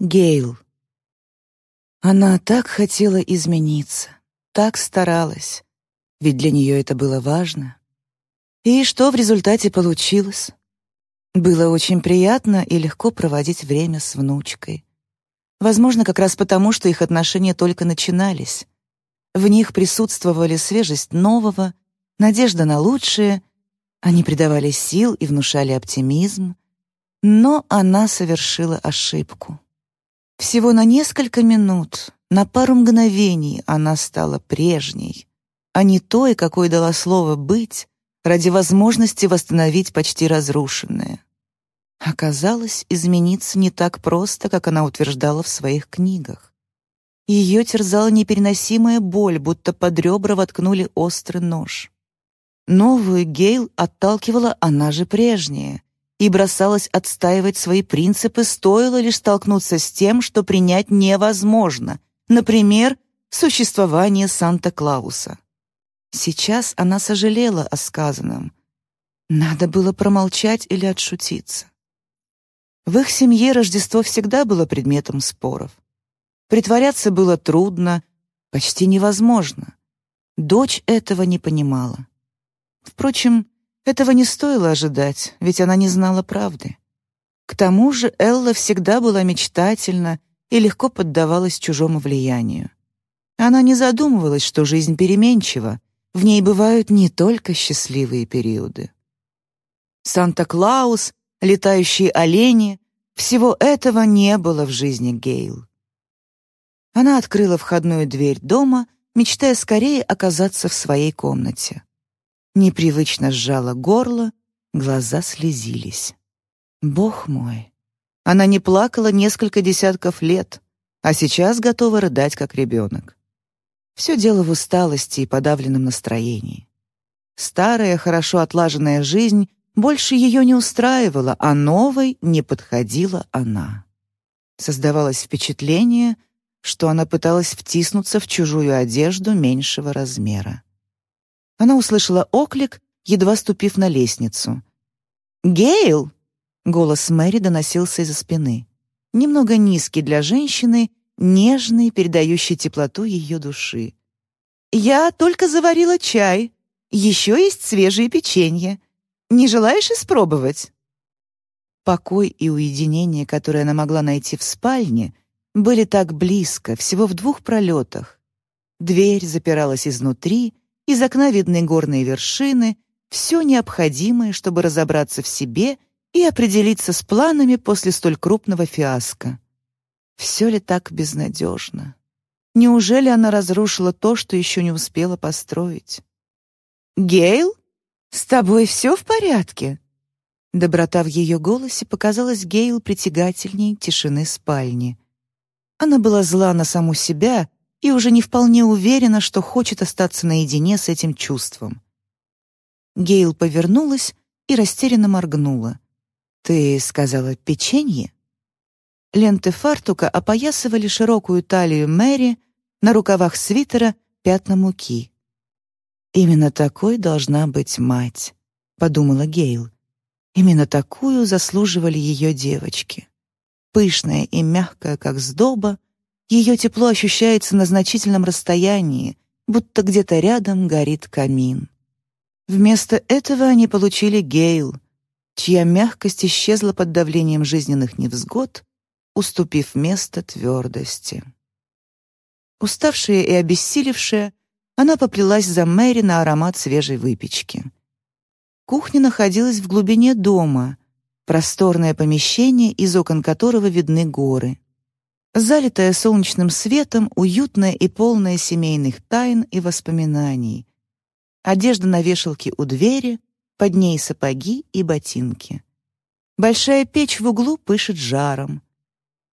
Гейл. Она так хотела измениться, так старалась, ведь для нее это было важно. И что в результате получилось? Было очень приятно и легко проводить время с внучкой. Возможно, как раз потому, что их отношения только начинались. В них присутствовали свежесть нового, надежда на лучшее, они придавали сил и внушали оптимизм. Но она совершила ошибку. Всего на несколько минут, на пару мгновений она стала прежней, а не той, какой дала слово «быть», ради возможности восстановить почти разрушенное. Оказалось, измениться не так просто, как она утверждала в своих книгах. Ее терзала непереносимая боль, будто под ребра воткнули острый нож. Новую Гейл отталкивала она же прежняя и бросалась отстаивать свои принципы, стоило лишь столкнуться с тем, что принять невозможно, например, существование Санта-Клауса. Сейчас она сожалела о сказанном. Надо было промолчать или отшутиться. В их семье Рождество всегда было предметом споров. Притворяться было трудно, почти невозможно. Дочь этого не понимала. Впрочем, этого не стоило ожидать, ведь она не знала правды. К тому же Элла всегда была мечтательна и легко поддавалась чужому влиянию. Она не задумывалась, что жизнь переменчива, в ней бывают не только счастливые периоды. Санта-Клаус, летающие олени — всего этого не было в жизни Гейл. Она открыла входную дверь дома, мечтая скорее оказаться в своей комнате. Непривычно сжала горло, глаза слезились. Бог мой! Она не плакала несколько десятков лет, а сейчас готова рыдать, как ребенок. Все дело в усталости и подавленном настроении. Старая, хорошо отлаженная жизнь больше ее не устраивала, а новой не подходила она. Создавалось впечатление, что она пыталась втиснуться в чужую одежду меньшего размера. Она услышала оклик, едва ступив на лестницу. «Гейл!» — голос Мэри доносился из-за спины. Немного низкий для женщины, нежный, передающий теплоту ее души. «Я только заварила чай. Еще есть свежие печенье. Не желаешь испробовать?» Покой и уединение, которые она могла найти в спальне, были так близко, всего в двух пролетах. Дверь запиралась изнутри, из окна видны горные вершины, все необходимое, чтобы разобраться в себе и определиться с планами после столь крупного фиаско. Все ли так безнадежно? Неужели она разрушила то, что еще не успела построить? «Гейл?» «С тобой все в порядке?» Доброта в ее голосе показалась Гейл притягательней тишины спальни. Она была зла на саму себя и уже не вполне уверена, что хочет остаться наедине с этим чувством. Гейл повернулась и растерянно моргнула. «Ты сказала печенье?» Ленты фартука опоясывали широкую талию Мэри, на рукавах свитера пятна муки. «Именно такой должна быть мать», — подумала Гейл. «Именно такую заслуживали ее девочки. Пышная и мягкая, как сдоба, ее тепло ощущается на значительном расстоянии, будто где-то рядом горит камин. Вместо этого они получили Гейл, чья мягкость исчезла под давлением жизненных невзгод, уступив место твердости. Уставшая и обессилевшая, она поплелась за Мэри на аромат свежей выпечки. Кухня находилась в глубине дома, просторное помещение, из окон которого видны горы. Залитая солнечным светом, уютная и полная семейных тайн и воспоминаний. Одежда на вешалке у двери, под ней сапоги и ботинки. Большая печь в углу пышет жаром.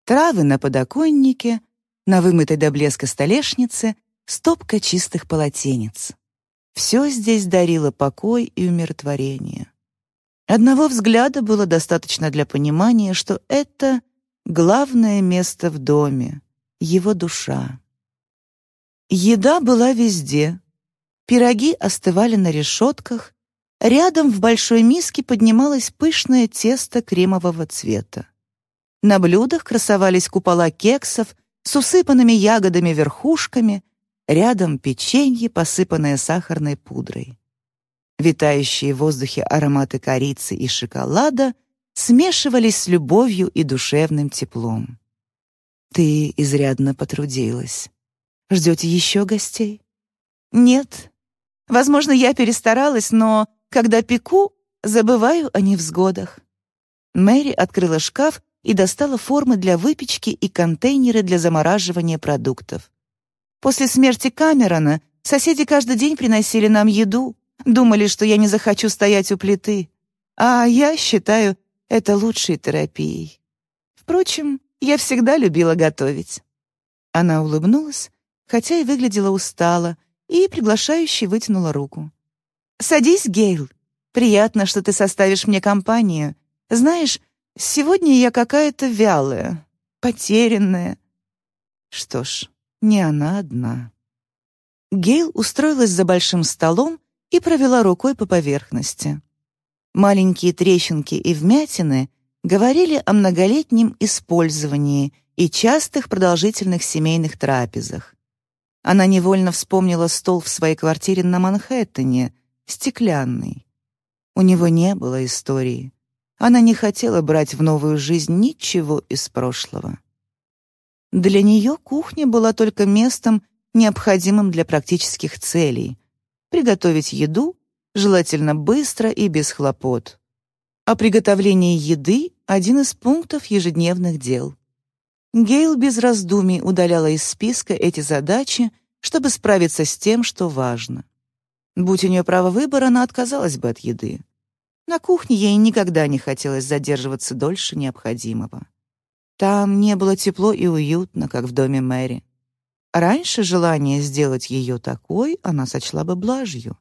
Травы на подоконнике, на вымытой до блеска столешнице стопка чистых полотенец. Все здесь дарило покой и умиротворение. Одного взгляда было достаточно для понимания, что это главное место в доме, его душа. Еда была везде. Пироги остывали на решетках, рядом в большой миске поднималось пышное тесто кремового цвета. На блюдах красовались купола кексов с усыпанными ягодами верхушками, рядом печенье, посыпанное сахарной пудрой. Витающие в воздухе ароматы корицы и шоколада смешивались с любовью и душевным теплом. «Ты изрядно потрудилась. Ждете еще гостей?» «Нет. Возможно, я перестаралась, но, когда пеку, забываю о невзгодах». Мэри открыла шкаф и достала формы для выпечки и контейнеры для замораживания продуктов. После смерти Камерона соседи каждый день приносили нам еду, думали, что я не захочу стоять у плиты. А я считаю это лучшей терапией. Впрочем, я всегда любила готовить. Она улыбнулась, хотя и выглядела устало, и приглашающе вытянула руку. «Садись, Гейл. Приятно, что ты составишь мне компанию. Знаешь, сегодня я какая-то вялая, потерянная». Что ж, не она одна. Гейл устроилась за большим столом и провела рукой по поверхности. Маленькие трещинки и вмятины говорили о многолетнем использовании и частых продолжительных семейных трапезах. Она невольно вспомнила стол в своей квартире на Манхэттене, стеклянный. У него не было истории. Она не хотела брать в новую жизнь ничего из прошлого. Для нее кухня была только местом, необходимым для практических целей — приготовить еду, желательно быстро и без хлопот. А приготовление еды — один из пунктов ежедневных дел. Гейл без раздумий удаляла из списка эти задачи, чтобы справиться с тем, что важно. Будь у нее право выбора, она отказалась бы от еды. На кухне ей никогда не хотелось задерживаться дольше необходимого. Там не было тепло и уютно, как в доме Мэри. Раньше желание сделать ее такой она сочла бы блажью.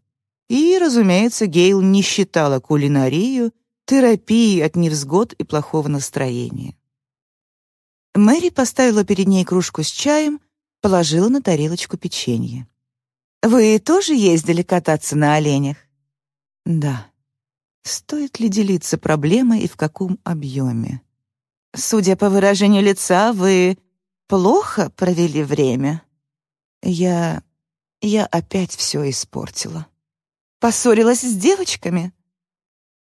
И, разумеется, Гейл не считала кулинарию терапией от невзгод и плохого настроения. Мэри поставила перед ней кружку с чаем, положила на тарелочку печенье. «Вы тоже ездили кататься на оленях?» «Да». Стоит ли делиться проблемой и в каком объеме? Судя по выражению лица, вы плохо провели время. Я... я опять все испортила. Поссорилась с девочками?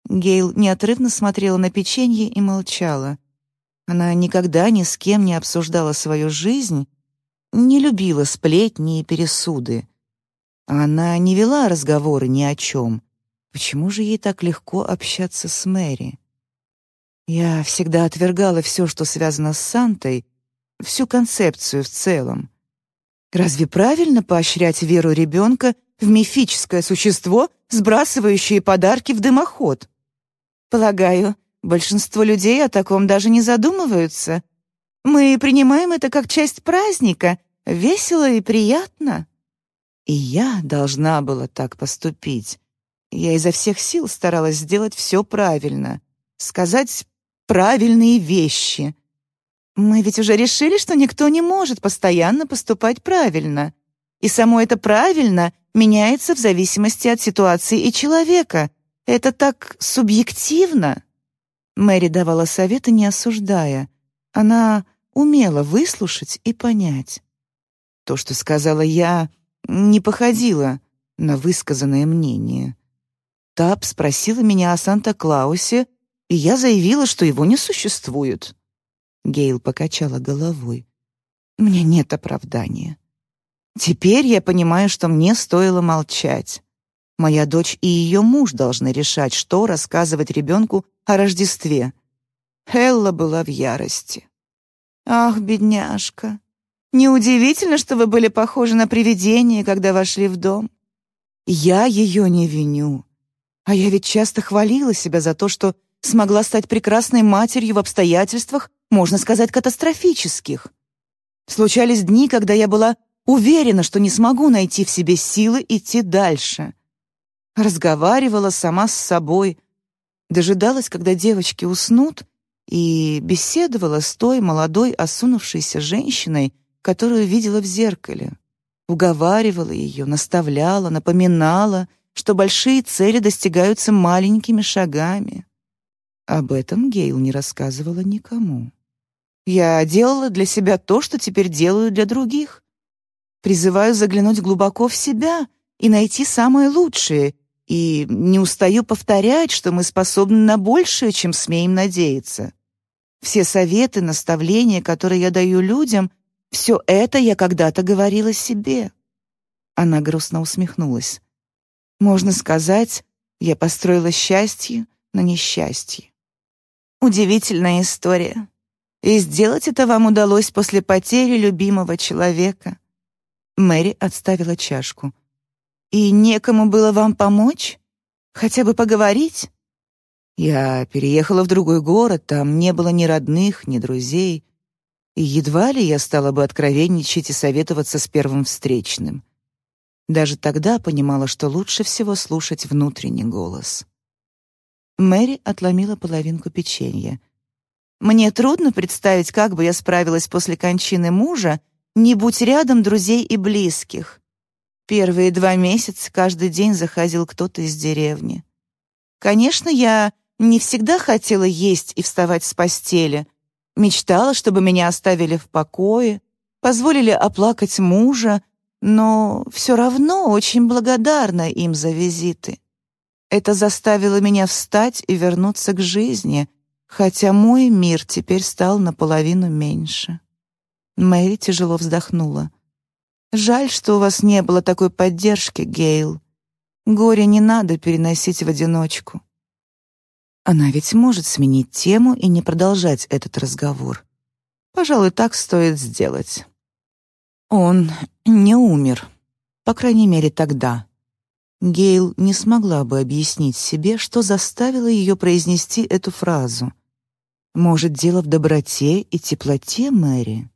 Гейл неотрывно смотрела на печенье и молчала. Она никогда ни с кем не обсуждала свою жизнь, не любила сплетни и пересуды. Она не вела разговоры ни о чем. Почему же ей так легко общаться с Мэри? Я всегда отвергала все, что связано с Сантой, всю концепцию в целом. Разве правильно поощрять веру ребенка в мифическое существо, сбрасывающее подарки в дымоход? Полагаю, большинство людей о таком даже не задумываются. Мы принимаем это как часть праздника, весело и приятно. И я должна была так поступить. Я изо всех сил старалась сделать все правильно, сказать правильные вещи. Мы ведь уже решили, что никто не может постоянно поступать правильно. И само это «правильно» меняется в зависимости от ситуации и человека. Это так субъективно. Мэри давала советы, не осуждая. Она умела выслушать и понять. То, что сказала я, не походило на высказанное мнение. Тап спросила меня о Санта-Клаусе, и я заявила, что его не существует. Гейл покачала головой. Мне нет оправдания. Теперь я понимаю, что мне стоило молчать. Моя дочь и ее муж должны решать, что рассказывать ребенку о Рождестве. Хелла была в ярости. Ах, бедняжка. Неудивительно, что вы были похожи на привидение, когда вошли в дом. Я ее не виню. А я ведь часто хвалила себя за то, что смогла стать прекрасной матерью в обстоятельствах, можно сказать, катастрофических. Случались дни, когда я была уверена, что не смогу найти в себе силы идти дальше. Разговаривала сама с собой, дожидалась, когда девочки уснут, и беседовала с той молодой осунувшейся женщиной, которую видела в зеркале. Уговаривала ее, наставляла, напоминала, что большие цели достигаются маленькими шагами. Об этом Гейл не рассказывала никому. Я делала для себя то, что теперь делаю для других. Призываю заглянуть глубоко в себя и найти самое лучшее, и не устаю повторять, что мы способны на большее, чем смеем надеяться. Все советы, наставления, которые я даю людям, все это я когда-то говорила себе. Она грустно усмехнулась. Можно сказать, я построила счастье на несчастье. Удивительная история. И сделать это вам удалось после потери любимого человека. Мэри отставила чашку. И некому было вам помочь? Хотя бы поговорить? Я переехала в другой город, там не было ни родных, ни друзей. И едва ли я стала бы откровенничать и советоваться с первым встречным. Даже тогда понимала, что лучше всего слушать внутренний голос. Мэри отломила половинку печенья. Мне трудно представить, как бы я справилась после кончины мужа, не будь рядом друзей и близких. Первые два месяца каждый день заходил кто-то из деревни. Конечно, я не всегда хотела есть и вставать с постели. Мечтала, чтобы меня оставили в покое, позволили оплакать мужа, но все равно очень благодарна им за визиты. Это заставило меня встать и вернуться к жизни — хотя мой мир теперь стал наполовину меньше. Мэри тяжело вздохнула. «Жаль, что у вас не было такой поддержки, Гейл. Горе не надо переносить в одиночку». Она ведь может сменить тему и не продолжать этот разговор. Пожалуй, так стоит сделать. Он не умер. По крайней мере, тогда. Гейл не смогла бы объяснить себе, что заставило ее произнести эту фразу. Может, дело в доброте и теплоте Мэри?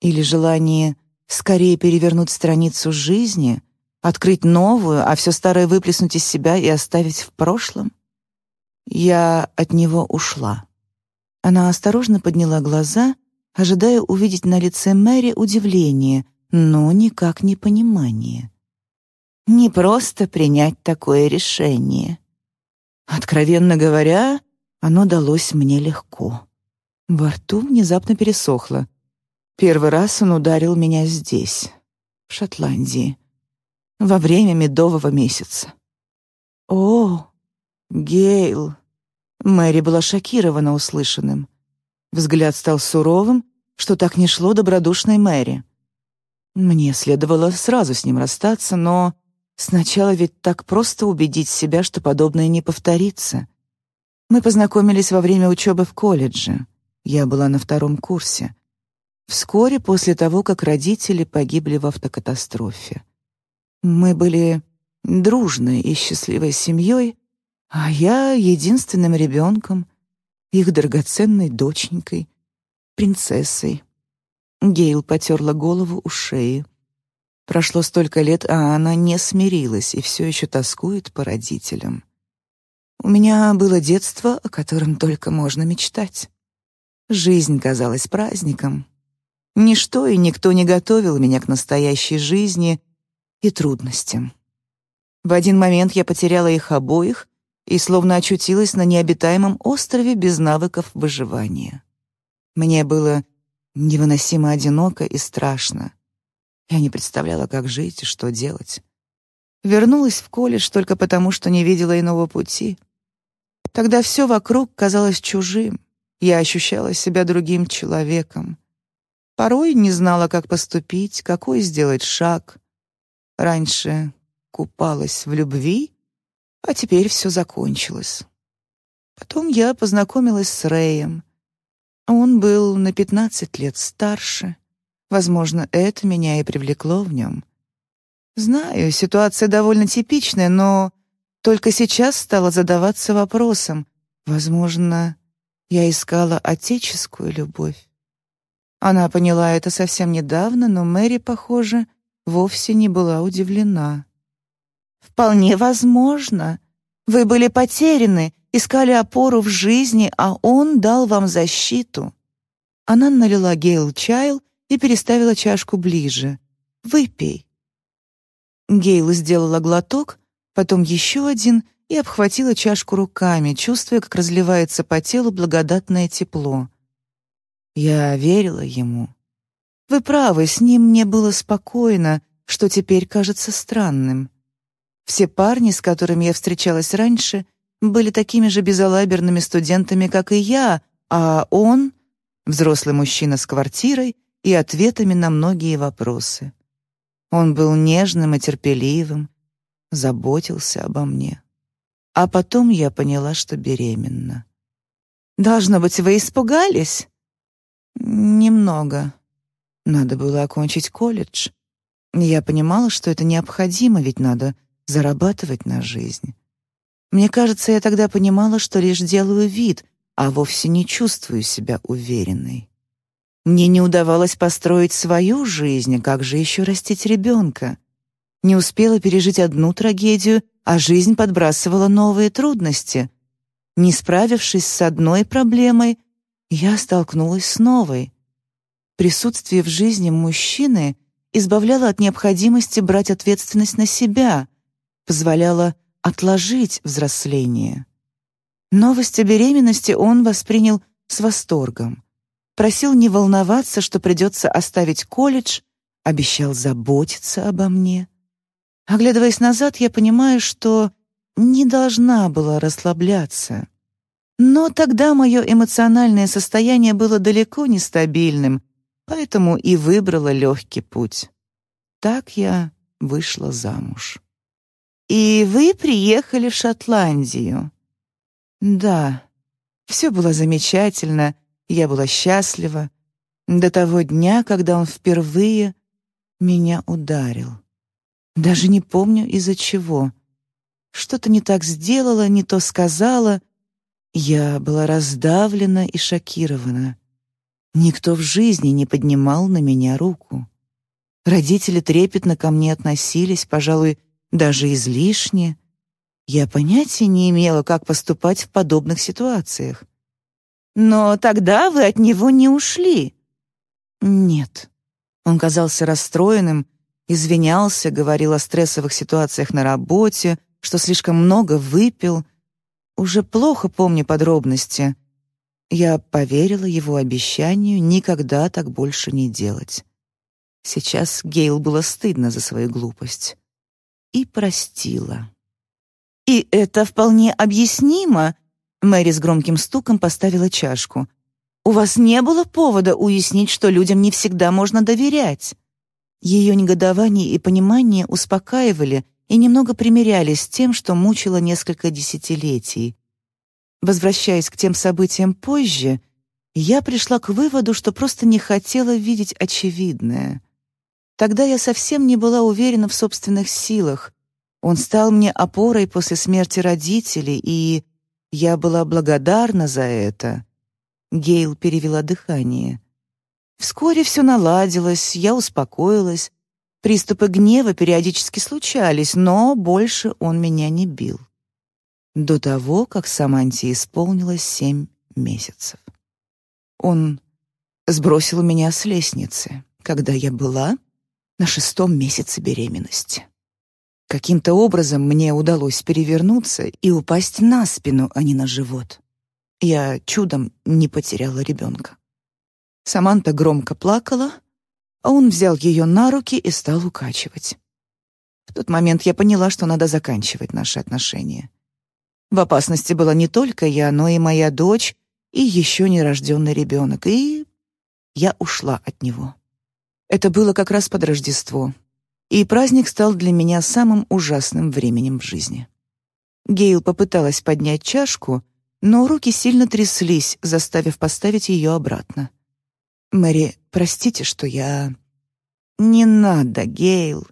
Или желание скорее перевернуть страницу жизни, открыть новую, а все старое выплеснуть из себя и оставить в прошлом? Я от него ушла. Она осторожно подняла глаза, ожидая увидеть на лице Мэри удивление, но никак не понимание. Не просто принять такое решение. Откровенно говоря, оно далось мне легко. Во рту внезапно пересохло. Первый раз он ударил меня здесь, в Шотландии, во время медового месяца. «О, Гейл!» Мэри была шокирована услышанным. Взгляд стал суровым, что так не шло добродушной Мэри. Мне следовало сразу с ним расстаться, но сначала ведь так просто убедить себя, что подобное не повторится. Мы познакомились во время учебы в колледже. Я была на втором курсе. Вскоре после того, как родители погибли в автокатастрофе. Мы были дружной и счастливой семьей, а я единственным ребенком, их драгоценной доченькой, принцессой. Гейл потерла голову у шеи. Прошло столько лет, а она не смирилась и все еще тоскует по родителям. У меня было детство, о котором только можно мечтать. Жизнь казалась праздником. Ничто и никто не готовил меня к настоящей жизни и трудностям. В один момент я потеряла их обоих и словно очутилась на необитаемом острове без навыков выживания. Мне было невыносимо одиноко и страшно. Я не представляла, как жить и что делать. Вернулась в колледж только потому, что не видела иного пути. Тогда все вокруг казалось чужим. Я ощущала себя другим человеком. Порой не знала, как поступить, какой сделать шаг. Раньше купалась в любви, а теперь все закончилось. Потом я познакомилась с Рэем. Он был на пятнадцать лет старше. Возможно, это меня и привлекло в нем. Знаю, ситуация довольно типичная, но только сейчас стала задаваться вопросом, возможно, я искала отеческую любовь. Она поняла это совсем недавно, но Мэри, похоже, вовсе не была удивлена. «Вполне возможно. Вы были потеряны, искали опору в жизни, а он дал вам защиту». Она налила Гейл чайл и переставила чашку ближе. «Выпей». Гейл сделала глоток, потом еще один и обхватила чашку руками, чувствуя, как разливается по телу благодатное тепло. Я верила ему. Вы правы, с ним мне было спокойно, что теперь кажется странным. Все парни, с которыми я встречалась раньше, были такими же безалаберными студентами, как и я, а он — взрослый мужчина с квартирой и ответами на многие вопросы. Он был нежным и терпеливым, заботился обо мне. А потом я поняла, что беременна. «Должно быть, вы испугались?» «Немного. Надо было окончить колледж. Я понимала, что это необходимо, ведь надо зарабатывать на жизнь. Мне кажется, я тогда понимала, что лишь делаю вид, а вовсе не чувствую себя уверенной. Мне не удавалось построить свою жизнь, как же еще растить ребенка? Не успела пережить одну трагедию, а жизнь подбрасывала новые трудности. Не справившись с одной проблемой, я столкнулась с новой. Присутствие в жизни мужчины избавляло от необходимости брать ответственность на себя, позволяло отложить взросление. Новость о беременности он воспринял с восторгом. Просил не волноваться, что придется оставить колледж, обещал заботиться обо мне. Оглядываясь назад, я понимаю, что не должна была расслабляться. Но тогда мое эмоциональное состояние было далеко не стабильным, поэтому и выбрала легкий путь. Так я вышла замуж. «И вы приехали в Шотландию?» «Да, все было замечательно, я была счастлива. До того дня, когда он впервые меня ударил. Даже не помню, из-за чего. Что-то не так сделала, не то сказала. Я была раздавлена и шокирована. Никто в жизни не поднимал на меня руку. Родители трепетно ко мне относились, пожалуй, даже излишне. Я понятия не имела, как поступать в подобных ситуациях. Но тогда вы от него не ушли. Нет. Он казался расстроенным, извинялся, говорил о стрессовых ситуациях на работе, что слишком много выпил. Уже плохо помню подробности. Я поверила его обещанию никогда так больше не делать. Сейчас Гейл было стыдно за свою глупость и простила. «И это вполне объяснимо», — Мэри с громким стуком поставила чашку. «У вас не было повода уяснить, что людям не всегда можно доверять». Ее негодование и понимание успокаивали и немного примирялись с тем, что мучило несколько десятилетий. Возвращаясь к тем событиям позже, я пришла к выводу, что просто не хотела видеть очевидное. Тогда я совсем не была уверена в собственных силах. Он стал мне опорой после смерти родителей, и я была благодарна за это. Гейл перевела дыхание. Вскоре все наладилось, я успокоилась. Приступы гнева периодически случались, но больше он меня не бил. До того, как Саманте исполнилось семь месяцев. Он сбросил меня с лестницы, когда я была на шестом месяце беременности. Каким-то образом мне удалось перевернуться и упасть на спину, а не на живот. Я чудом не потеряла ребенка. Саманта громко плакала, а он взял ее на руки и стал укачивать. В тот момент я поняла, что надо заканчивать наши отношения. В опасности была не только я, но и моя дочь и еще нерожденный ребенок, и я ушла от него. Это было как раз под Рождество, и праздник стал для меня самым ужасным временем в жизни. Гейл попыталась поднять чашку, но руки сильно тряслись, заставив поставить ее обратно. «Мэри, простите, что я...» «Не надо, Гейл!»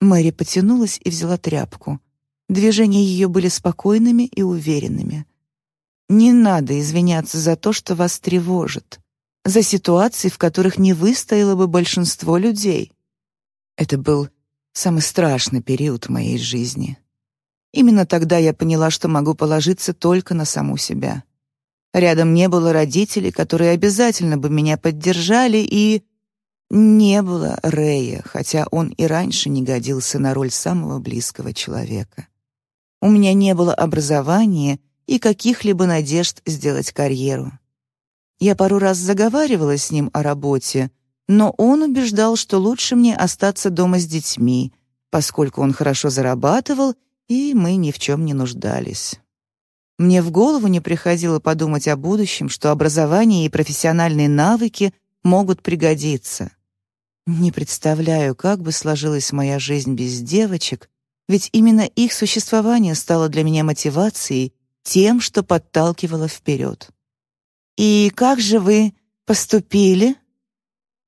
Мэри потянулась и взяла тряпку. Движения ее были спокойными и уверенными. «Не надо извиняться за то, что вас тревожит за ситуации, в которых не выстояло бы большинство людей. Это был самый страшный период моей жизни. Именно тогда я поняла, что могу положиться только на саму себя. Рядом не было родителей, которые обязательно бы меня поддержали, и не было Рэя, хотя он и раньше не годился на роль самого близкого человека. У меня не было образования и каких-либо надежд сделать карьеру. Я пару раз заговаривала с ним о работе, но он убеждал, что лучше мне остаться дома с детьми, поскольку он хорошо зарабатывал, и мы ни в чем не нуждались. Мне в голову не приходило подумать о будущем, что образование и профессиональные навыки могут пригодиться. Не представляю, как бы сложилась моя жизнь без девочек, ведь именно их существование стало для меня мотивацией, тем, что подталкивало вперед. «И как же вы поступили?»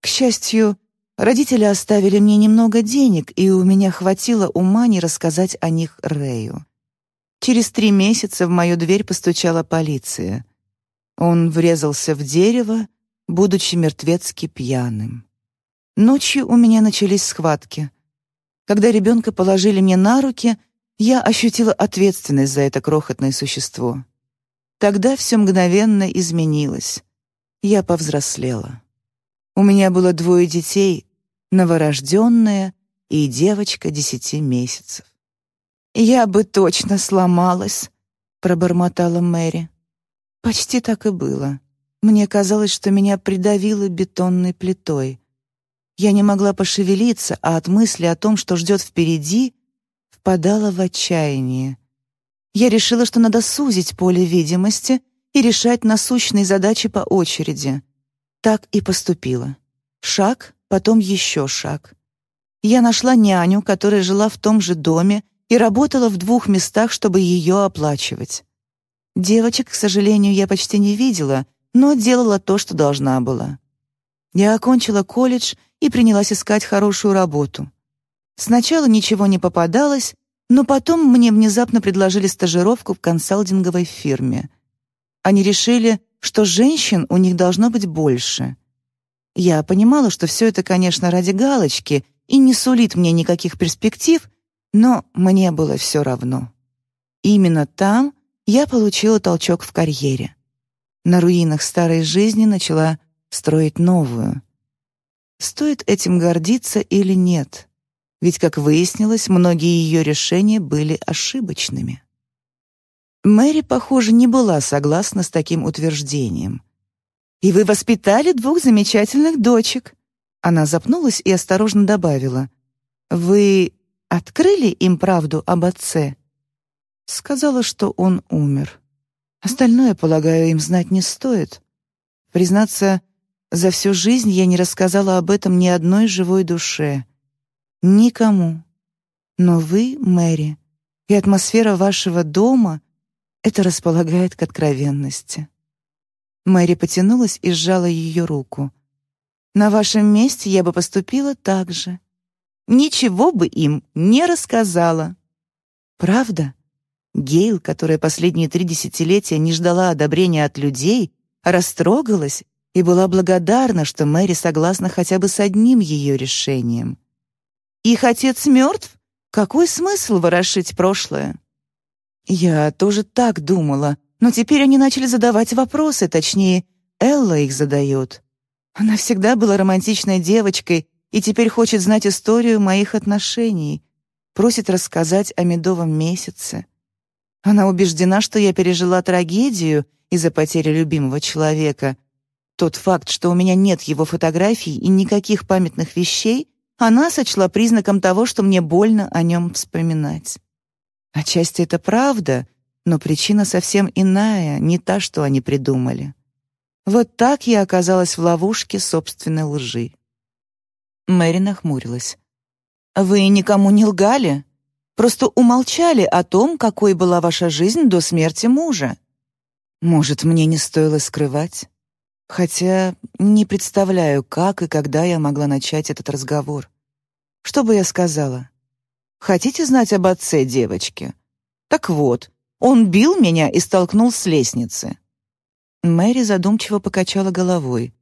К счастью, родители оставили мне немного денег, и у меня хватило ума не рассказать о них Рэю. Через три месяца в мою дверь постучала полиция. Он врезался в дерево, будучи мертвецки пьяным. Ночью у меня начались схватки. Когда ребенка положили мне на руки, я ощутила ответственность за это крохотное существо. Тогда все мгновенно изменилось. Я повзрослела. У меня было двое детей, новорожденная и девочка десяти месяцев. «Я бы точно сломалась», — пробормотала Мэри. Почти так и было. Мне казалось, что меня придавило бетонной плитой. Я не могла пошевелиться, а от мысли о том, что ждет впереди, впадала в отчаяние. Я решила, что надо сузить поле видимости и решать насущные задачи по очереди. Так и поступила. Шаг, потом еще шаг. Я нашла няню, которая жила в том же доме и работала в двух местах, чтобы ее оплачивать. Девочек, к сожалению, я почти не видела, но делала то, что должна была. Я окончила колледж и принялась искать хорошую работу. Сначала ничего не попадалось, но потом мне внезапно предложили стажировку в консалтинговой фирме. Они решили, что женщин у них должно быть больше. Я понимала, что все это, конечно, ради галочки и не сулит мне никаких перспектив, но мне было все равно. Именно там я получила толчок в карьере. На руинах старой жизни начала строить новую. Стоит этим гордиться или нет? Ведь, как выяснилось, многие ее решения были ошибочными. Мэри, похоже, не была согласна с таким утверждением. «И вы воспитали двух замечательных дочек». Она запнулась и осторожно добавила. «Вы открыли им правду об отце?» Сказала, что он умер. Остальное, полагаю, им знать не стоит. Признаться, за всю жизнь я не рассказала об этом ни одной живой душе. Никому. Но вы, Мэри, и атмосфера вашего дома — это располагает к откровенности. Мэри потянулась и сжала ее руку. «На вашем месте я бы поступила так же ничего бы им не рассказала. Правда? Гейл, которая последние три десятилетия не ждала одобрения от людей, растрогалась и была благодарна, что Мэри согласна хотя бы с одним ее решением. «Их отец мертв? Какой смысл ворошить прошлое?» Я тоже так думала, но теперь они начали задавать вопросы, точнее, Элла их задает. Она всегда была романтичной девочкой и теперь хочет знать историю моих отношений, просит рассказать о медовом месяце. Она убеждена, что я пережила трагедию из-за потери любимого человека. Тот факт, что у меня нет его фотографий и никаких памятных вещей, она сочла признаком того, что мне больно о нем вспоминать. Отчасти это правда, но причина совсем иная, не та, что они придумали. Вот так я оказалась в ловушке собственной лжи. Мэри нахмурилась. «Вы никому не лгали? Просто умолчали о том, какой была ваша жизнь до смерти мужа. Может, мне не стоило скрывать? Хотя не представляю, как и когда я могла начать этот разговор. Что бы я сказала? Хотите знать об отце девочки? Так вот, он бил меня и столкнул с лестницы». Мэри задумчиво покачала головой.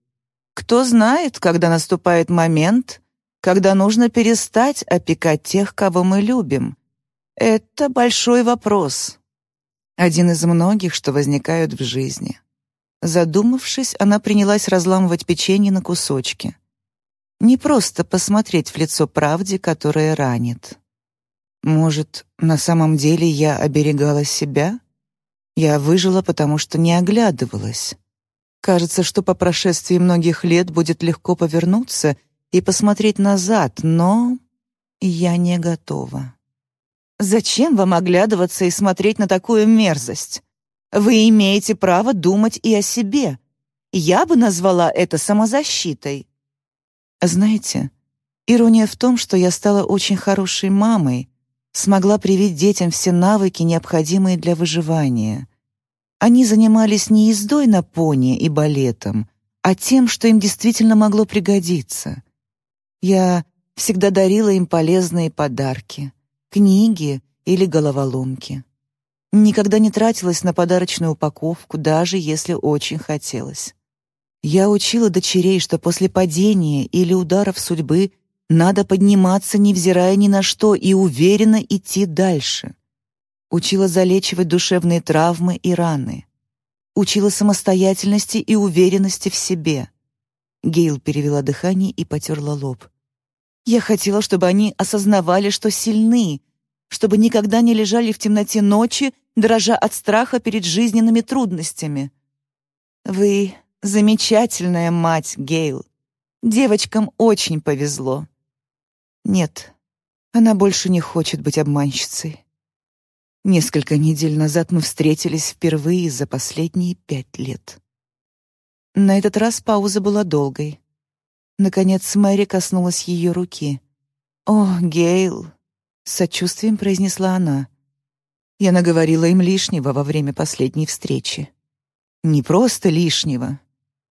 Кто знает, когда наступает момент, когда нужно перестать опекать тех, кого мы любим? Это большой вопрос. Один из многих, что возникают в жизни. Задумавшись, она принялась разламывать печенье на кусочки. Не просто посмотреть в лицо правде, которая ранит. Может, на самом деле я оберегала себя? Я выжила, потому что не оглядывалась. Кажется, что по прошествии многих лет будет легко повернуться и посмотреть назад, но я не готова. Зачем вам оглядываться и смотреть на такую мерзость? Вы имеете право думать и о себе. Я бы назвала это самозащитой. Знаете, ирония в том, что я стала очень хорошей мамой, смогла привить детям все навыки, необходимые для выживания. Они занимались не ездой на пони и балетом, а тем, что им действительно могло пригодиться. Я всегда дарила им полезные подарки, книги или головоломки. Никогда не тратилась на подарочную упаковку, даже если очень хотелось. Я учила дочерей, что после падения или ударов судьбы надо подниматься, невзирая ни на что, и уверенно идти дальше. Учила залечивать душевные травмы и раны. Учила самостоятельности и уверенности в себе. Гейл перевела дыхание и потерла лоб. Я хотела, чтобы они осознавали, что сильны, чтобы никогда не лежали в темноте ночи, дрожа от страха перед жизненными трудностями. Вы замечательная мать, Гейл. Девочкам очень повезло. Нет, она больше не хочет быть обманщицей. Несколько недель назад мы встретились впервые за последние пять лет. На этот раз пауза была долгой. Наконец Мэри коснулась ее руки. «О, Гейл!» — с сочувствием произнесла она. Я наговорила им лишнего во время последней встречи. Не просто лишнего.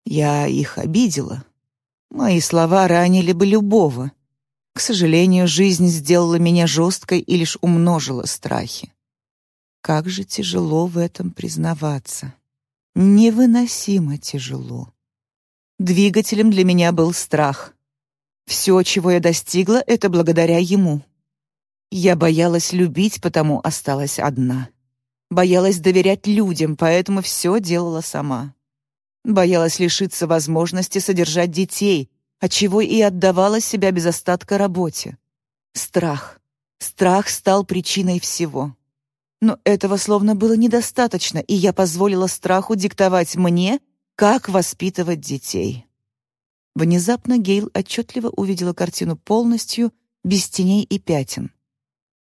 Я их обидела. Мои слова ранили бы любого. К сожалению, жизнь сделала меня жесткой и лишь умножила страхи. Как же тяжело в этом признаваться. Невыносимо тяжело. Двигателем для меня был страх. Все, чего я достигла, это благодаря ему. Я боялась любить, потому осталась одна. Боялась доверять людям, поэтому все делала сама. Боялась лишиться возможности содержать детей, отчего и отдавала себя без остатка работе. Страх. Страх стал причиной всего. Но этого словно было недостаточно, и я позволила страху диктовать мне, как воспитывать детей. Внезапно Гейл отчетливо увидела картину полностью, без теней и пятен.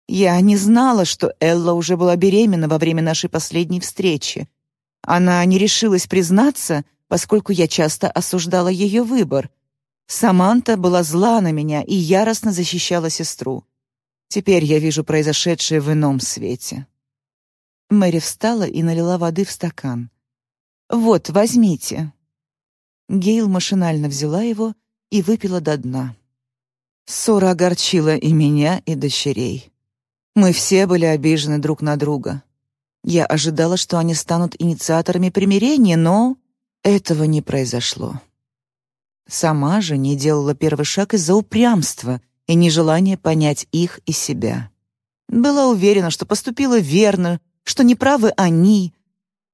Я не знала, что Элла уже была беременна во время нашей последней встречи. Она не решилась признаться, поскольку я часто осуждала ее выбор, Саманта была зла на меня и яростно защищала сестру. Теперь я вижу произошедшее в ином свете. Мэри встала и налила воды в стакан. «Вот, возьмите». Гейл машинально взяла его и выпила до дна. Ссора огорчила и меня, и дочерей. Мы все были обижены друг на друга. Я ожидала, что они станут инициаторами примирения, но этого не произошло. Сама же не делала первый шаг из-за упрямства и нежелания понять их и себя. Была уверена, что поступила верно, что неправы они.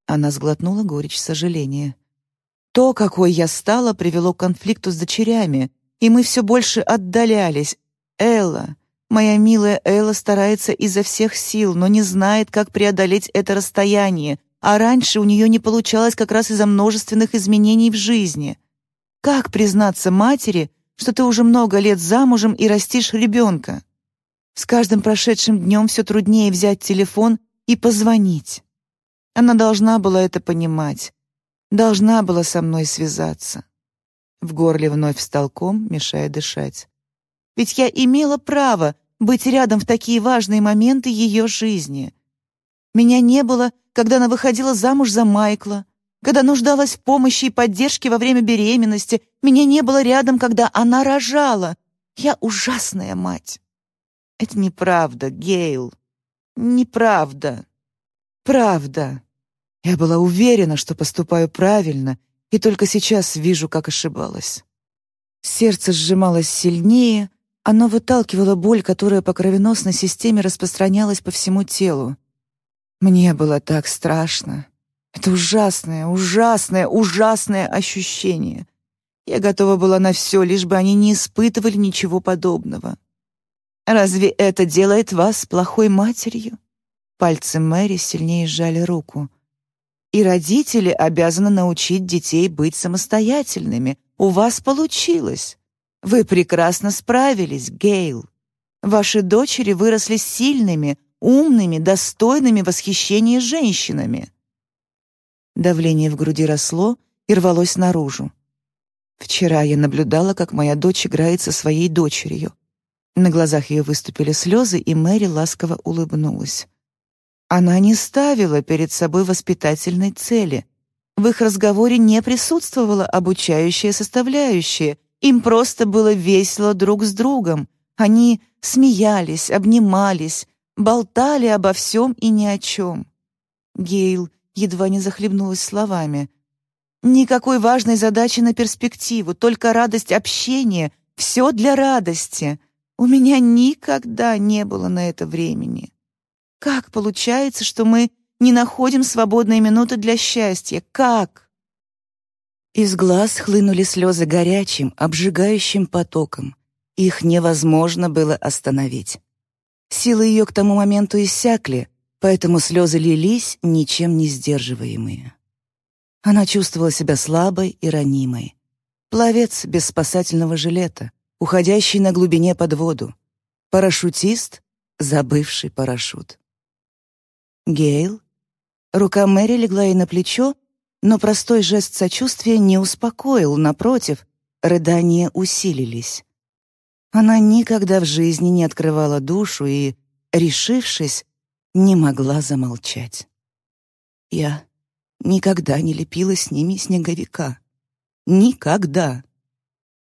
Она сглотнула горечь сожаления. То, какой я стала, привело к конфликту с дочерями, и мы все больше отдалялись. Элла, моя милая Элла старается изо всех сил, но не знает, как преодолеть это расстояние, а раньше у нее не получалось как раз из-за множественных изменений в жизни. Как признаться матери, что ты уже много лет замужем и растишь ребенка? С каждым прошедшим днем все труднее взять телефон и позвонить. Она должна была это понимать. Должна была со мной связаться. В горле вновь встал ком, мешая дышать. Ведь я имела право быть рядом в такие важные моменты ее жизни. Меня не было, когда она выходила замуж за Майкла, когда нуждалась в помощи и поддержке во время беременности. Меня не было рядом, когда она рожала. Я ужасная мать. Это неправда, Гейл. Неправда. Правда. Я была уверена, что поступаю правильно, и только сейчас вижу, как ошибалась. Сердце сжималось сильнее, оно выталкивало боль, которая по кровеносной системе распространялась по всему телу. Мне было так страшно. Это ужасное, ужасное, ужасное ощущение. Я готова была на все, лишь бы они не испытывали ничего подобного. Разве это делает вас плохой матерью? Пальцы Мэри сильнее сжали руку. И родители обязаны научить детей быть самостоятельными. У вас получилось. Вы прекрасно справились, Гейл. Ваши дочери выросли сильными, умными, достойными восхищения женщинами. Давление в груди росло и рвалось наружу. Вчера я наблюдала, как моя дочь играет со своей дочерью. На глазах ее выступили слезы, и Мэри ласково улыбнулась. Она не ставила перед собой воспитательной цели. В их разговоре не присутствовала обучающая составляющая. Им просто было весело друг с другом. Они смеялись, обнимались, болтали обо всем и ни о чем. Гейл едва не захлебнулась словами. Никакой важной задачи на перспективу, только радость общения, все для радости. У меня никогда не было на это времени. Как получается, что мы не находим свободные минуты для счастья? Как? Из глаз хлынули слезы горячим, обжигающим потоком. Их невозможно было остановить. Силы ее к тому моменту иссякли, поэтому слезы лились, ничем не сдерживаемые. Она чувствовала себя слабой и ранимой. Пловец без спасательного жилета, уходящий на глубине под воду. Парашютист, забывший парашют. Гейл? Рука Мэри легла ей на плечо, но простой жест сочувствия не успокоил, напротив, рыдания усилились. Она никогда в жизни не открывала душу и, решившись, не могла замолчать. Я никогда не лепила с ними снеговика. Никогда.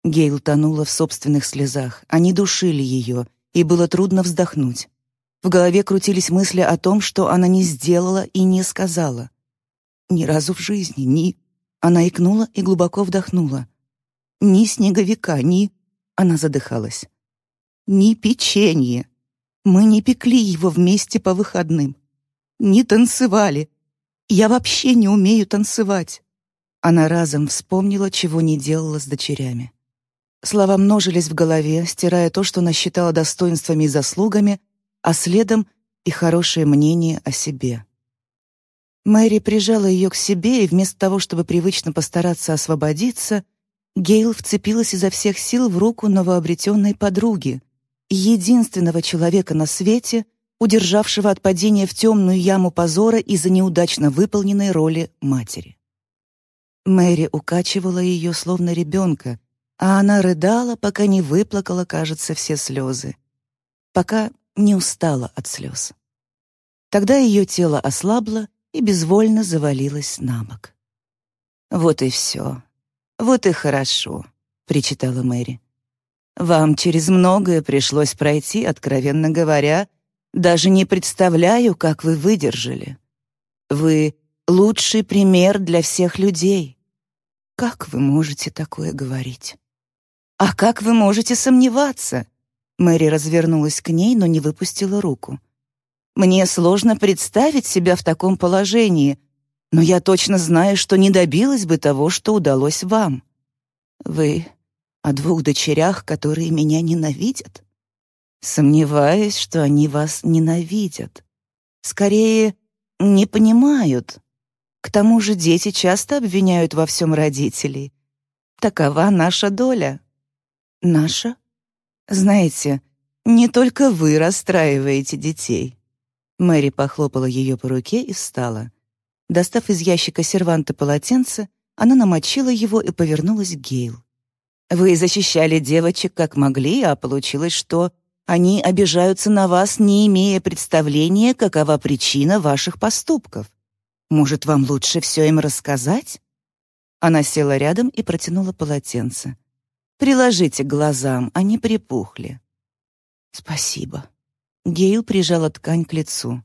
Гейл тонула в собственных слезах. Они душили ее, и было трудно вздохнуть. В голове крутились мысли о том, что она не сделала и не сказала. Ни разу в жизни, ни... Она икнула и глубоко вдохнула. Ни снеговика, ни... Она задыхалась. Ни печенье. Мы не пекли его вместе по выходным. Не танцевали. Я вообще не умею танцевать. Она разом вспомнила, чего не делала с дочерями. Слова множились в голове, стирая то, что она считала достоинствами и заслугами, а следом и хорошее мнение о себе. Мэри прижала ее к себе, и вместо того, чтобы привычно постараться освободиться, Гейл вцепилась изо всех сил в руку новообретенной подруги, единственного человека на свете, удержавшего от падения в темную яму позора из-за неудачно выполненной роли матери. Мэри укачивала ее, словно ребенка, а она рыдала, пока не выплакала, кажется, все слезы. Пока не устала от слез. Тогда ее тело ослабло и безвольно завалилось на бок. «Вот и все. Вот и хорошо», — причитала Мэри. Вам через многое пришлось пройти, откровенно говоря. Даже не представляю, как вы выдержали. Вы — лучший пример для всех людей. Как вы можете такое говорить? А как вы можете сомневаться? Мэри развернулась к ней, но не выпустила руку. Мне сложно представить себя в таком положении, но я точно знаю, что не добилась бы того, что удалось вам. Вы о двух дочерях, которые меня ненавидят? Сомневаюсь, что они вас ненавидят. Скорее, не понимают. К тому же дети часто обвиняют во всем родителей. Такова наша доля. Наша? Знаете, не только вы расстраиваете детей. Мэри похлопала ее по руке и встала. Достав из ящика серванта полотенце, она намочила его и повернулась к Гейл. Вы защищали девочек как могли, а получилось, что они обижаются на вас, не имея представления, какова причина ваших поступков. Может, вам лучше все им рассказать?» Она села рядом и протянула полотенце. «Приложите к глазам, они припухли». «Спасибо». Гейл прижала ткань к лицу.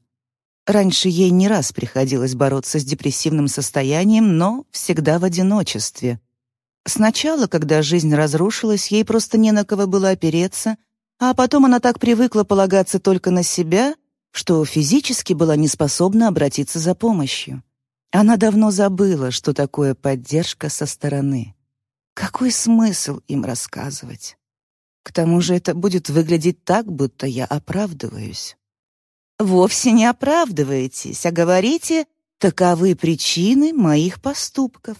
Раньше ей не раз приходилось бороться с депрессивным состоянием, но всегда в одиночестве. Сначала, когда жизнь разрушилась, ей просто не на кого было опереться, а потом она так привыкла полагаться только на себя, что физически была не способна обратиться за помощью. Она давно забыла, что такое поддержка со стороны. Какой смысл им рассказывать? К тому же это будет выглядеть так, будто я оправдываюсь. Вовсе не оправдываетесь, а говорите, Таковы причины моих поступков.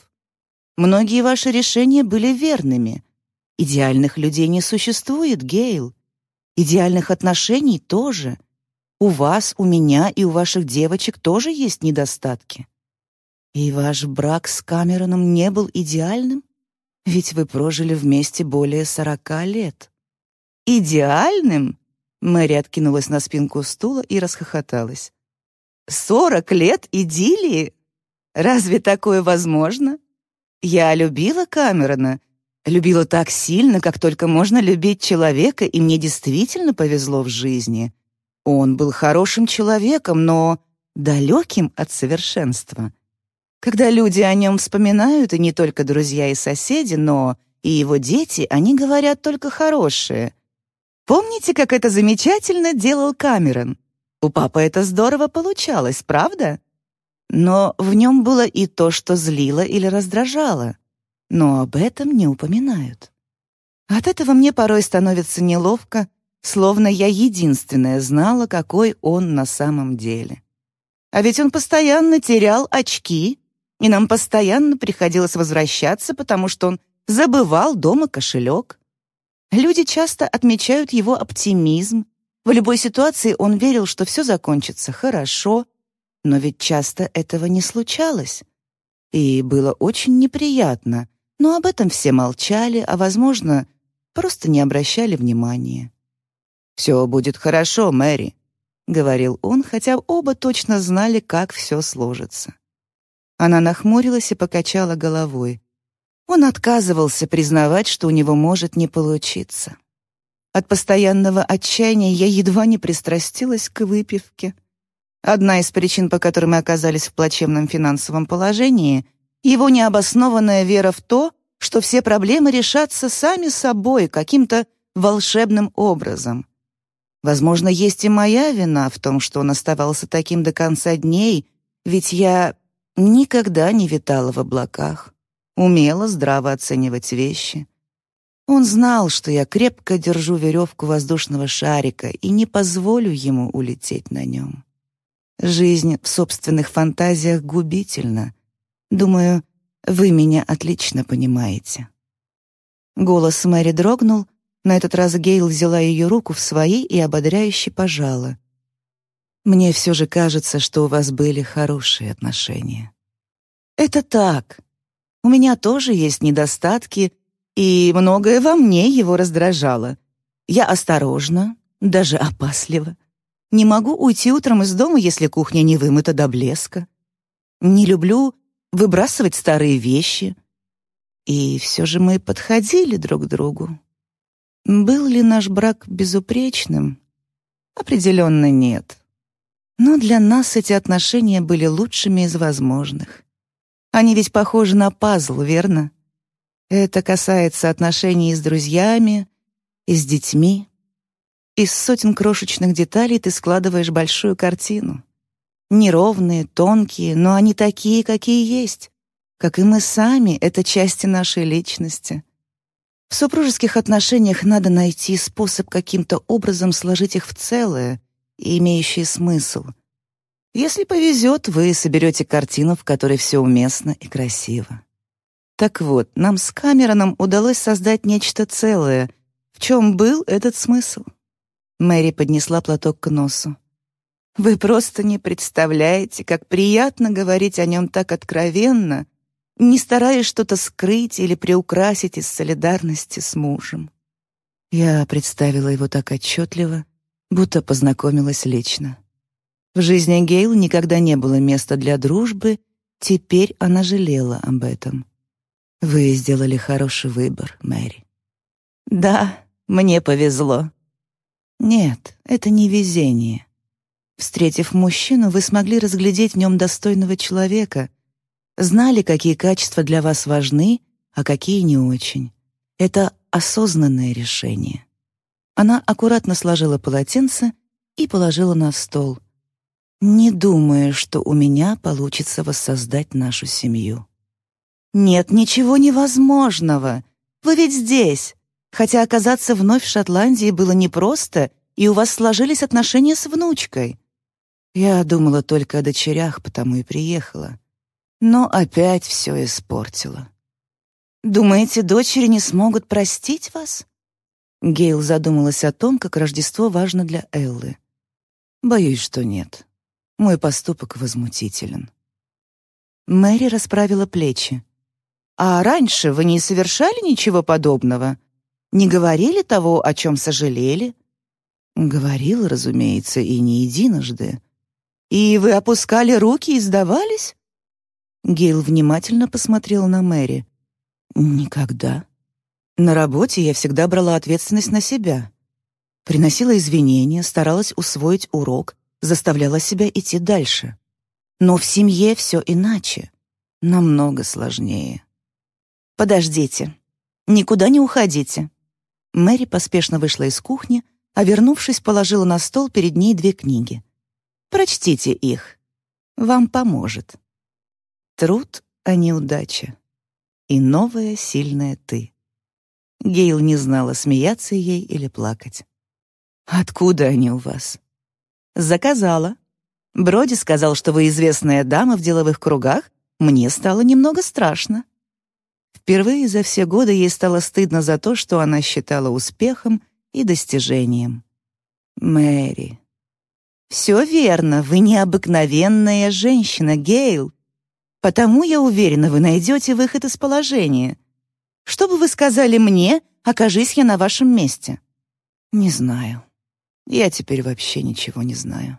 Многие ваши решения были верными. Идеальных людей не существует, Гейл. Идеальных отношений тоже. У вас, у меня и у ваших девочек тоже есть недостатки. И ваш брак с Камероном не был идеальным? Ведь вы прожили вместе более сорока лет. Идеальным? Мэри откинулась на спинку стула и расхохоталась. «Сорок лет идиллии? Разве такое возможно? Я любила Камерона, любила так сильно, как только можно любить человека, и мне действительно повезло в жизни. Он был хорошим человеком, но далеким от совершенства. Когда люди о нем вспоминают, и не только друзья и соседи, но и его дети, они говорят только хорошее — Помните, как это замечательно делал Камерон? У папы это здорово получалось, правда? Но в нем было и то, что злило или раздражало. Но об этом не упоминают. От этого мне порой становится неловко, словно я единственная знала, какой он на самом деле. А ведь он постоянно терял очки, и нам постоянно приходилось возвращаться, потому что он забывал дома кошелек. Люди часто отмечают его оптимизм. В любой ситуации он верил, что все закончится хорошо, но ведь часто этого не случалось. И было очень неприятно, но об этом все молчали, а, возможно, просто не обращали внимания. «Все будет хорошо, Мэри», — говорил он, хотя оба точно знали, как все сложится. Она нахмурилась и покачала головой. Он отказывался признавать, что у него может не получиться. От постоянного отчаяния я едва не пристрастилась к выпивке. Одна из причин, по которой мы оказались в плачевном финансовом положении, его необоснованная вера в то, что все проблемы решатся сами собой каким-то волшебным образом. Возможно, есть и моя вина в том, что он оставался таким до конца дней, ведь я никогда не витала в облаках умела здраво оценивать вещи. Он знал, что я крепко держу веревку воздушного шарика и не позволю ему улететь на нем. Жизнь в собственных фантазиях губительна. Думаю, вы меня отлично понимаете. Голос Мэри дрогнул, на этот раз Гейл взяла ее руку в свои и ободряюще пожала. «Мне все же кажется, что у вас были хорошие отношения». «Это так», у меня тоже есть недостатки, и многое во мне его раздражало. Я осторожна, даже опаслива. Не могу уйти утром из дома, если кухня не вымыта до блеска. Не люблю выбрасывать старые вещи. И все же мы подходили друг к другу. Был ли наш брак безупречным? Определенно нет. Но для нас эти отношения были лучшими из возможных. Они ведь похожи на пазл, верно? Это касается отношений с друзьями и с детьми. Из сотен крошечных деталей ты складываешь большую картину. Неровные, тонкие, но они такие, какие есть. Как и мы сами, это части нашей личности. В супружеских отношениях надо найти способ каким-то образом сложить их в целое и имеющий смысл — если повезет, вы соберете картину, в которой все уместно и красиво. Так вот, нам с Камероном удалось создать нечто целое. В чем был этот смысл? Мэри поднесла платок к носу. Вы просто не представляете, как приятно говорить о нем так откровенно, не стараясь что-то скрыть или приукрасить из солидарности с мужем. Я представила его так отчетливо, будто познакомилась лично. В жизни Гейл никогда не было места для дружбы, теперь она жалела об этом. Вы сделали хороший выбор, Мэри. Да, мне повезло. Нет, это не везение. Встретив мужчину, вы смогли разглядеть в нем достойного человека, знали, какие качества для вас важны, а какие не очень. Это осознанное решение. Она аккуратно сложила полотенце и положила на стол — не думаю, что у меня получится воссоздать нашу семью. Нет ничего невозможного. Вы ведь здесь. Хотя оказаться вновь в Шотландии было непросто, и у вас сложились отношения с внучкой. Я думала только о дочерях, потому и приехала. Но опять все испортила. Думаете, дочери не смогут простить вас? Гейл задумалась о том, как Рождество важно для Эллы. Боюсь, что нет. Мой поступок возмутителен. Мэри расправила плечи. А раньше вы не совершали ничего подобного? Не говорили того, о чем сожалели? Говорил, разумеется, и не единожды. И вы опускали руки и сдавались? Гейл внимательно посмотрел на Мэри. Никогда. На работе я всегда брала ответственность на себя. Приносила извинения, старалась усвоить урок, заставляла себя идти дальше. Но в семье все иначе, намного сложнее. «Подождите. Никуда не уходите». Мэри поспешно вышла из кухни, а, вернувшись, положила на стол перед ней две книги. «Прочтите их. Вам поможет. Труд, а неудача. И новая сильная ты». Гейл не знала, смеяться ей или плакать. «Откуда они у вас?» «Заказала. Броди сказал, что вы известная дама в деловых кругах. Мне стало немного страшно. Впервые за все годы ей стало стыдно за то, что она считала успехом и достижением. Мэри. «Все верно, вы необыкновенная женщина, Гейл. Потому, я уверена, вы найдете выход из положения. Что бы вы сказали мне, окажись я на вашем месте?» «Не знаю. Я теперь вообще ничего не знаю».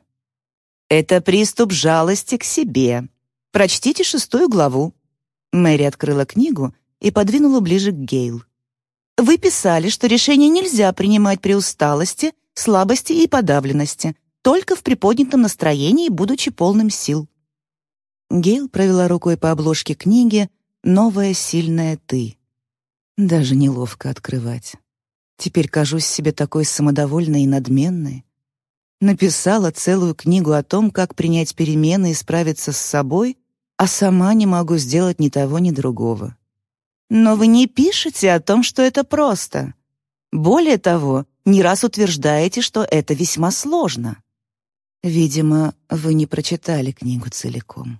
«Это приступ жалости к себе. Прочтите шестую главу». Мэри открыла книгу и подвинула ближе к Гейл. «Вы писали, что решение нельзя принимать при усталости, слабости и подавленности, только в приподнятом настроении, будучи полным сил». Гейл провела рукой по обложке книги «Новая сильная ты». Даже неловко открывать. Теперь кажусь себе такой самодовольной и надменной. Написала целую книгу о том, как принять перемены и справиться с собой, а сама не могу сделать ни того, ни другого. Но вы не пишете о том, что это просто. Более того, не раз утверждаете, что это весьма сложно. Видимо, вы не прочитали книгу целиком.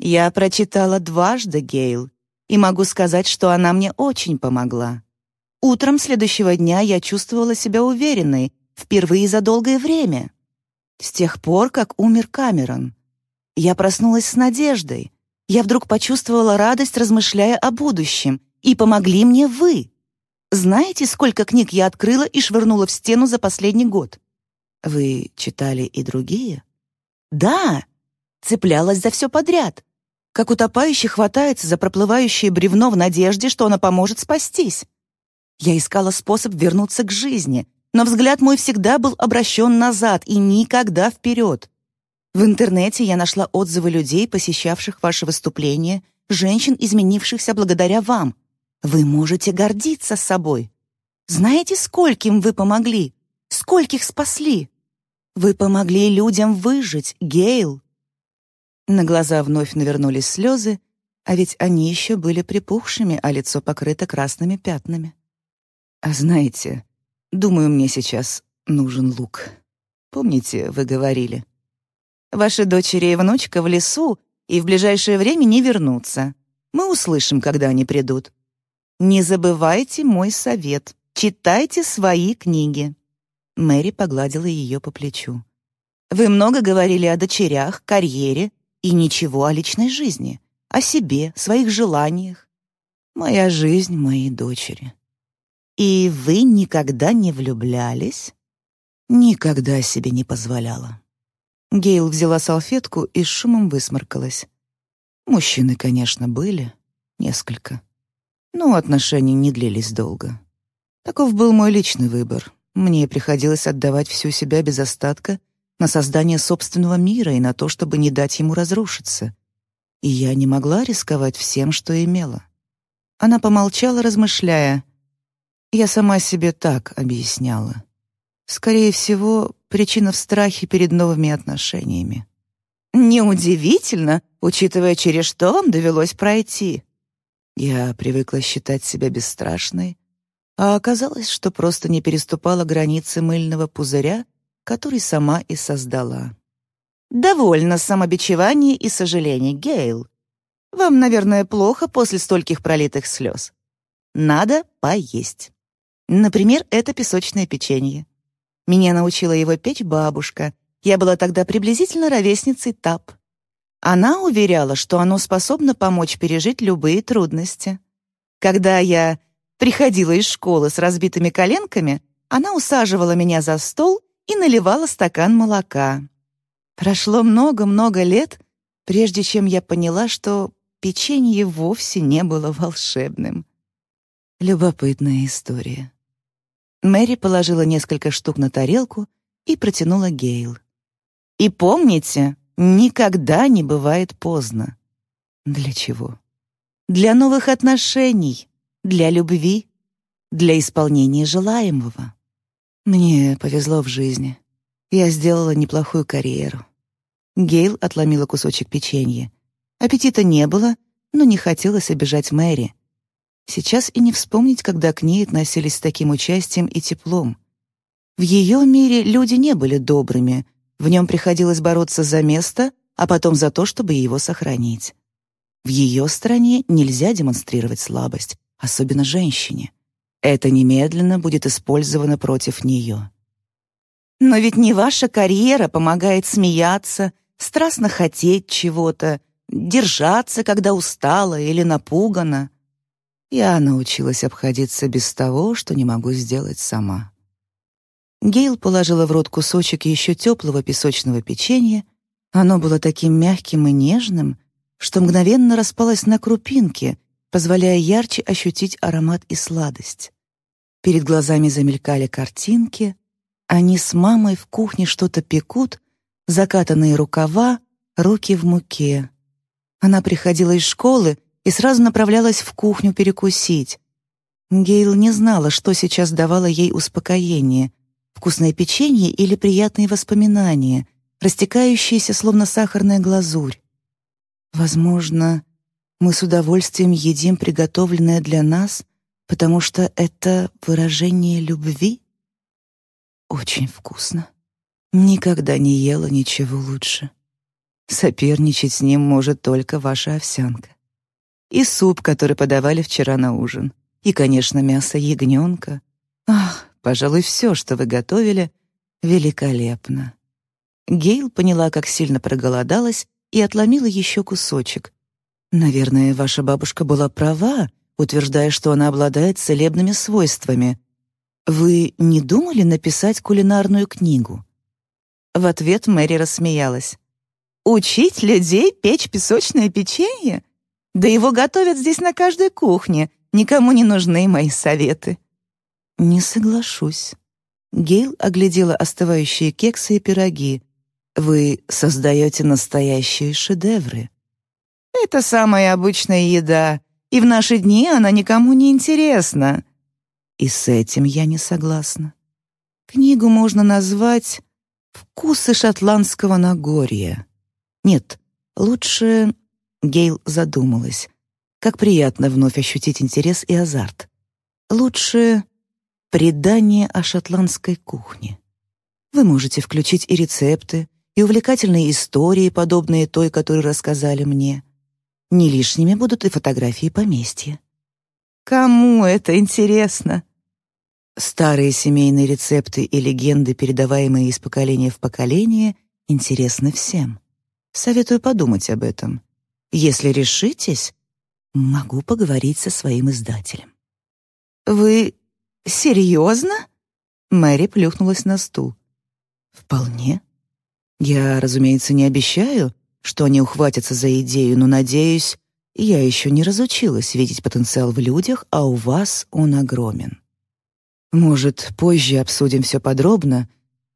Я прочитала дважды, Гейл, и могу сказать, что она мне очень помогла. Утром следующего дня я чувствовала себя уверенной, впервые за долгое время. С тех пор, как умер Камерон. Я проснулась с надеждой, я вдруг почувствовала радость, размышляя о будущем, и помогли мне вы. Знаете, сколько книг я открыла и швырнула в стену за последний год? Вы читали и другие? Да, цеплялась за все подряд. Как утопающий хватается за проплывающее бревно в надежде, что оно поможет спастись. Я искала способ вернуться к жизни, но взгляд мой всегда был обращен назад и никогда вперед. В интернете я нашла отзывы людей, посещавших ваши выступления, женщин, изменившихся благодаря вам. Вы можете гордиться собой. Знаете, скольким вы помогли? Скольких спасли? Вы помогли людям выжить, Гейл. На глаза вновь навернулись слезы, а ведь они еще были припухшими, а лицо покрыто красными пятнами. А знаете, думаю, мне сейчас нужен лук. Помните, вы говорили? Ваши дочери и внучка в лесу и в ближайшее время не вернутся. Мы услышим, когда они придут. Не забывайте мой совет. Читайте свои книги». Мэри погладила ее по плечу. «Вы много говорили о дочерях, карьере и ничего о личной жизни, о себе, своих желаниях. Моя жизнь, мои дочери. И вы никогда не влюблялись?» «Никогда себе не позволяла». Гейл взяла салфетку и с шумом высморкалась. Мужчины, конечно, были. Несколько. Но отношения не длились долго. Таков был мой личный выбор. Мне приходилось отдавать всю себя без остатка на создание собственного мира и на то, чтобы не дать ему разрушиться. И я не могла рисковать всем, что имела. Она помолчала, размышляя. Я сама себе так объясняла. Скорее всего, причина в страхе перед новыми отношениями. Неудивительно, учитывая, через что вам довелось пройти. Я привыкла считать себя бесстрашной, а оказалось, что просто не переступала границы мыльного пузыря, который сама и создала. «Довольно самобичевания и сожалений, Гейл. Вам, наверное, плохо после стольких пролитых слез. Надо поесть. Например, это песочное печенье. Меня научила его печь бабушка. Я была тогда приблизительно ровесницей Тап. Она уверяла, что оно способно помочь пережить любые трудности. Когда я приходила из школы с разбитыми коленками, она усаживала меня за стол и наливала стакан молока. Прошло много-много лет, прежде чем я поняла, что печенье вовсе не было волшебным. Любопытная история. Мэри положила несколько штук на тарелку и протянула Гейл. «И помните, никогда не бывает поздно». «Для чего?» «Для новых отношений, для любви, для исполнения желаемого». «Мне повезло в жизни. Я сделала неплохую карьеру». Гейл отломила кусочек печенья. Аппетита не было, но не хотелось обижать Мэри. Сейчас и не вспомнить, когда к ней относились с таким участием и теплом. В ее мире люди не были добрыми, в нем приходилось бороться за место, а потом за то, чтобы его сохранить. В ее стране нельзя демонстрировать слабость, особенно женщине. Это немедленно будет использовано против нее. Но ведь не ваша карьера помогает смеяться, страстно хотеть чего-то, держаться, когда устала или напугана. Я научилась обходиться без того, что не могу сделать сама. Гейл положила в рот кусочек еще теплого песочного печенья. Оно было таким мягким и нежным, что мгновенно распалось на крупинки, позволяя ярче ощутить аромат и сладость. Перед глазами замелькали картинки. Они с мамой в кухне что-то пекут, закатанные рукава, руки в муке. Она приходила из школы и сразу направлялась в кухню перекусить. Гейл не знала, что сейчас давало ей успокоение — вкусное печенье или приятные воспоминания, растекающиеся словно сахарная глазурь. Возможно, мы с удовольствием едим приготовленное для нас, потому что это выражение любви? Очень вкусно. Никогда не ела ничего лучше. Соперничать с ним может только ваша овсянка и суп, который подавали вчера на ужин, и, конечно, мясо ягненка. Ах, пожалуй, все, что вы готовили, великолепно. Гейл поняла, как сильно проголодалась, и отломила еще кусочек. Наверное, ваша бабушка была права, утверждая, что она обладает целебными свойствами. Вы не думали написать кулинарную книгу? В ответ Мэри рассмеялась. «Учить людей печь песочное печенье? Да его готовят здесь на каждой кухне. Никому не нужны мои советы». «Не соглашусь». Гейл оглядела остывающие кексы и пироги. «Вы создаете настоящие шедевры». «Это самая обычная еда, и в наши дни она никому не интересна». И с этим я не согласна. Книгу можно назвать «Вкусы шотландского Нагорья». Нет, лучше Гейл задумалась. Как приятно вновь ощутить интерес и азарт. Лучше предание о шотландской кухне. Вы можете включить и рецепты, и увлекательные истории, подобные той, которую рассказали мне. Не лишними будут и фотографии поместья. Кому это интересно? Старые семейные рецепты и легенды, передаваемые из поколения в поколение, интересны всем. Советую подумать об этом. Если решитесь, могу поговорить со своим издателем». «Вы серьезно?» Мэри плюхнулась на стул. «Вполне. Я, разумеется, не обещаю, что они ухватятся за идею, но, надеюсь, я еще не разучилась видеть потенциал в людях, а у вас он огромен. Может, позже обсудим все подробно,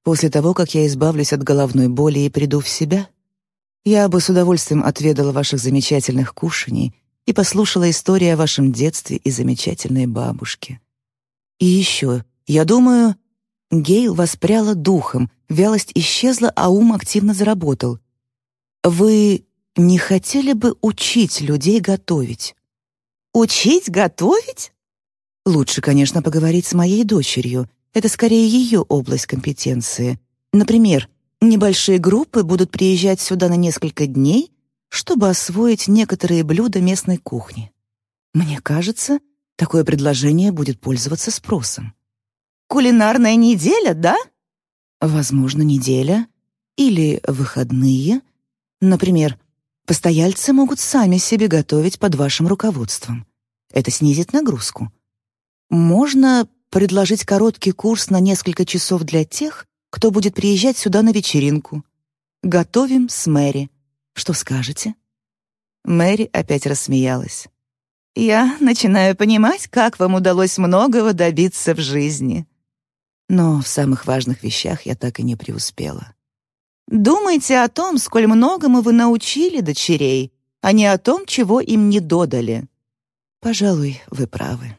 после того, как я избавлюсь от головной боли и приду в себя?» Я бы с удовольствием отведала ваших замечательных кушаний и послушала истории о вашем детстве и замечательной бабушке. И еще, я думаю, Гейл воспряла духом, вялость исчезла, а ум активно заработал. Вы не хотели бы учить людей готовить? Учить готовить? Лучше, конечно, поговорить с моей дочерью. Это скорее ее область компетенции. Например, Небольшие группы будут приезжать сюда на несколько дней, чтобы освоить некоторые блюда местной кухни. Мне кажется, такое предложение будет пользоваться спросом. Кулинарная неделя, да? Возможно, неделя или выходные. Например, постояльцы могут сами себе готовить под вашим руководством. Это снизит нагрузку. Можно предложить короткий курс на несколько часов для тех, кто будет приезжать сюда на вечеринку. Готовим с Мэри. Что скажете?» Мэри опять рассмеялась. «Я начинаю понимать, как вам удалось многого добиться в жизни». Но в самых важных вещах я так и не преуспела. «Думайте о том, сколь многому вы научили дочерей, а не о том, чего им не додали». «Пожалуй, вы правы».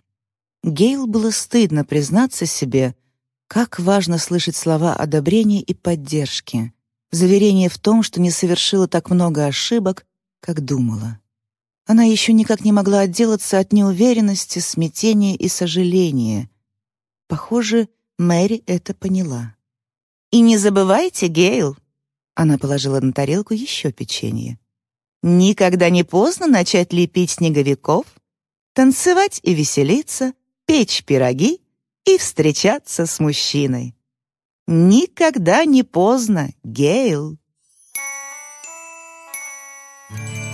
Гейл было стыдно признаться себе, как важно слышать слова одобрения и поддержки, заверение в том, что не совершила так много ошибок, как думала. Она еще никак не могла отделаться от неуверенности, смятения и сожаления. Похоже, Мэри это поняла. «И не забывайте, Гейл!» Она положила на тарелку еще печенье. «Никогда не поздно начать лепить снеговиков, танцевать и веселиться, печь пироги и встречаться с мужчиной. Никогда не поздно, Гейл. Thank you.